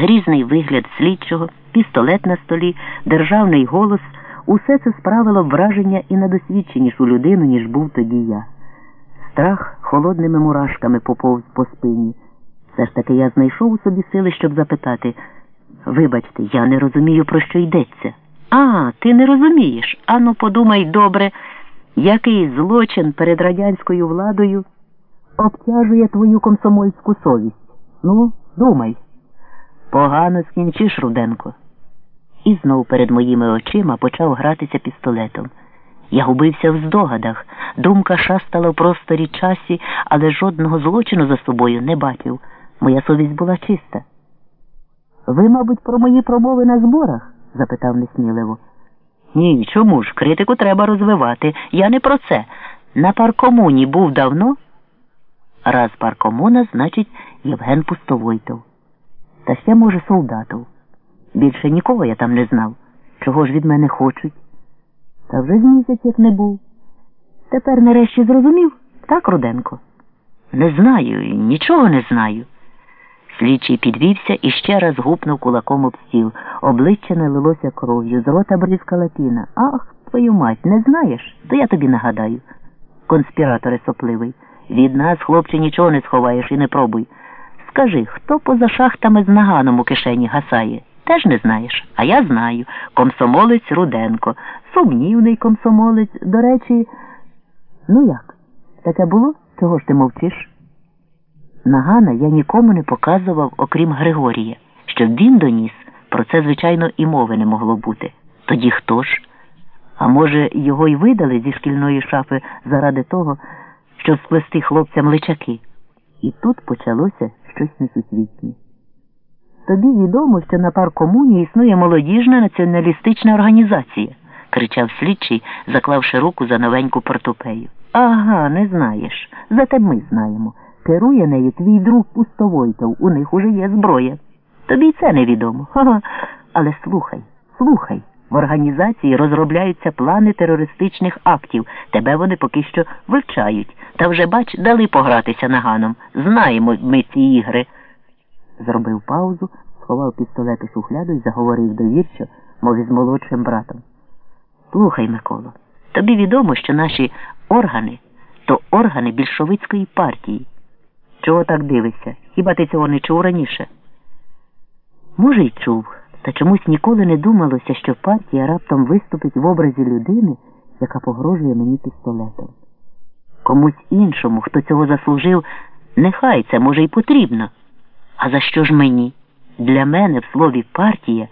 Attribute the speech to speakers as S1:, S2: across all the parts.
S1: Грізний вигляд слідчого, пістолет на столі, державний голос усе це справило враження і на досвідченішу людину, ніж був тоді я. Страх холодними мурашками поповз по спині. Все ж таки я знайшов у собі сили, щоб запитати Вибачте, я не розумію, про що йдеться. А, ти не розумієш. Ану, подумай добре, який злочин перед радянською владою обтяжує твою комсомольську совість. Ну, думай. Погано скінчиш, Руденко. І знов перед моїми очима почав гратися пістолетом. Я губився в здогадах, думка шастала в просторі часі, але жодного злочину за собою не бачив. Моя совість була чиста. Ви, мабуть, про мої промови на зборах? запитав несміливо. Ні, чому ж? Критику треба розвивати. Я не про це. На паркомуні був давно. Раз паркомуна, значить, Євген Пустовойтов. Та ще, може, солдатов. Більше нікого я там не знав. Чого ж від мене хочуть? Та вже з місяць як не був. Тепер нарешті зрозумів, так, Руденко? Не знаю, нічого не знаю. Слідчий підвівся і ще раз гупнув кулаком об стіл. Обличчя налилося кров'ю, з рота бризкала піна. Ах, твою мать, не знаєш? То я тобі нагадаю. Конспіратори сопливий. Від нас, хлопче, нічого не сховаєш і не пробуй. Скажи, хто поза шахтами з наганом у кишені гасає? Теж не знаєш, а я знаю. Комсомолець Руденко. Сумнівний комсомолець, до речі. Ну як? Таке було? Чого ж ти мовчиш? Нагана я нікому не показував, окрім Григорія. Щоб він доніс, про це, звичайно, і мови не могло бути. Тоді хто ж? А може, його й видали зі шкільної шафи заради того, щоб сплести хлопцям личаки? І тут почалося щось несусвітнє. Тобі відомо, що на паркомуні існує молодіжна націоналістична організація, кричав слідчий, заклавши руку за новеньку портупею. Ага, не знаєш. Зате ми знаємо. Керує нею твій друг Пустовойтов, у них уже є зброя. Тобі й це невідомо. Ха-ха. Але слухай, слухай. В організації розробляються плани терористичних актів. Тебе вони поки що вивчають. Та вже, бач, дали погратися наганом. Знаємо ми ці ігри. Зробив паузу, сховав пістолет у шухляду і заговорив довірчо, мов із молодшим братом. Слухай, Миколо, тобі відомо, що наші органи то органи більшовицької партії. Чого так дивишся? Хіба ти цього не чув раніше? Може, й чув, та чомусь ніколи не думалося, що партія раптом виступить в образі людини, яка погрожує мені пістолетом. Комусь іншому, хто цього заслужив, нехай це може й потрібно. А за що ж мені? Для мене в слові партія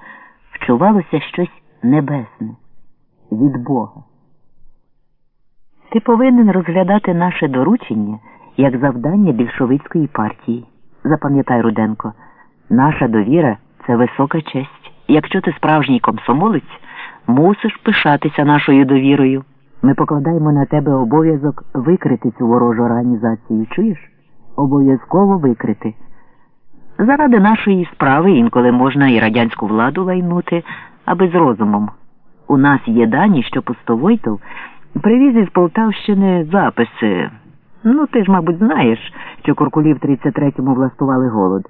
S1: вчувалося щось небесне від Бога. Ти повинен розглядати наше доручення як завдання більшовицької партії. Запам'ятай, Руденко, наша довіра це висока честь. Якщо ти справжній комсомолець, мусиш пишатися нашою довірою. Ми покладаємо на тебе обов'язок викрити цю ворожу організацію. Чуєш? Обов'язково викрити. Заради нашої справи інколи можна і радянську владу лайнути, аби з розумом. У нас є дані, що Пустовойтов привіз із Полтавщини записи. Ну, ти ж, мабуть, знаєш, що Куркулі в 33-му влаштували голод.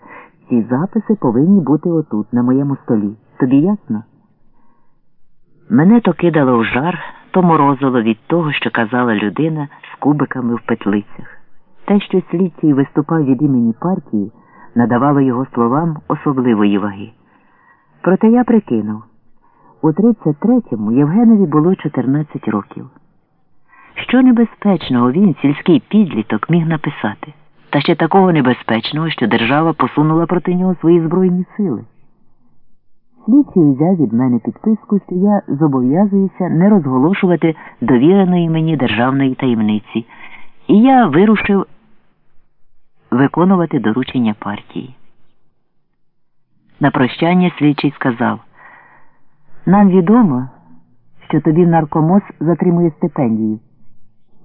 S1: Ці записи повинні бути отут, на моєму столі. Тобі ясно? Мене то кидало в жар, то морозило від того, що казала людина з кубиками в петлицях. Те, що слідчий виступав від імені партії, надавало його словам особливої ваги. Проте я прикинув у 33-му Євгенові було 14 років. Що небезпечного він, сільський підліток, міг написати, та ще такого небезпечного, що держава посунула проти нього свої збройні сили. Слідчий взяв від мене підписку, що я зобов'язуюся не розголошувати довіреної мені державної таємниці, і я вирушив виконувати доручення партії. На прощання слідчий сказав нам відомо, що тобі наркомоз затримує стипендію.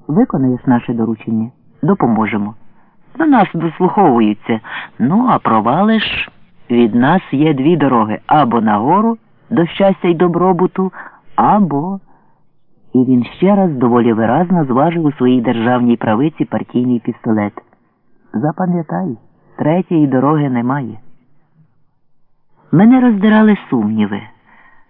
S1: Виконаєш наше доручення, допоможемо. До нас дослуховуються. Ну, а провалиш, від нас є дві дороги або нагору до щастя й добробуту, або. І він ще раз доволі виразно зважив у своїй державній правиці партійний пістолет. Запам'ятай, третьої дороги немає. Мене роздирали сумніви.